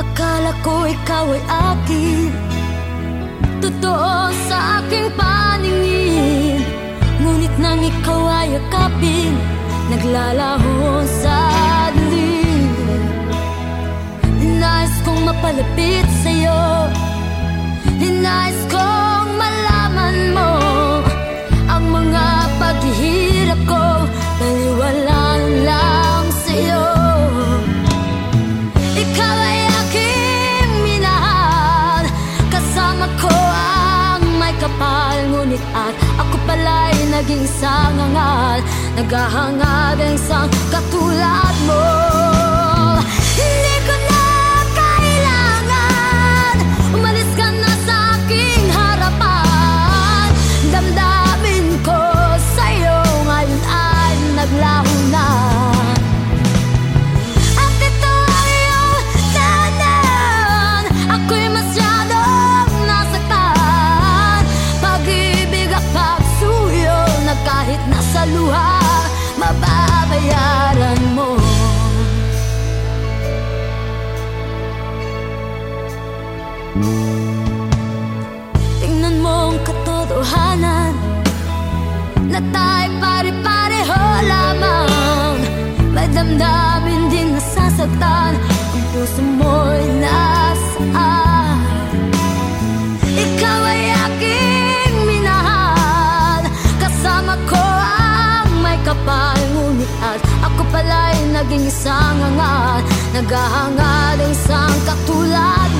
Akala ko ikaw ay akin. Totoo sa aking paningin. Ngunit nang ikaw ay akapin Naglalaho sa naging sangangal Naghahangad ang isang katulad Tingnan mo ang katotohanan Na tayo pare-pareho lamang. May damdamin din nasasaktan Ang puso mo'y nasaan. Ikaw ay aking minahal Kasama ko ang may kapal Ngunit at ako pala'y naging isang angat Naghahangad ang isang katulad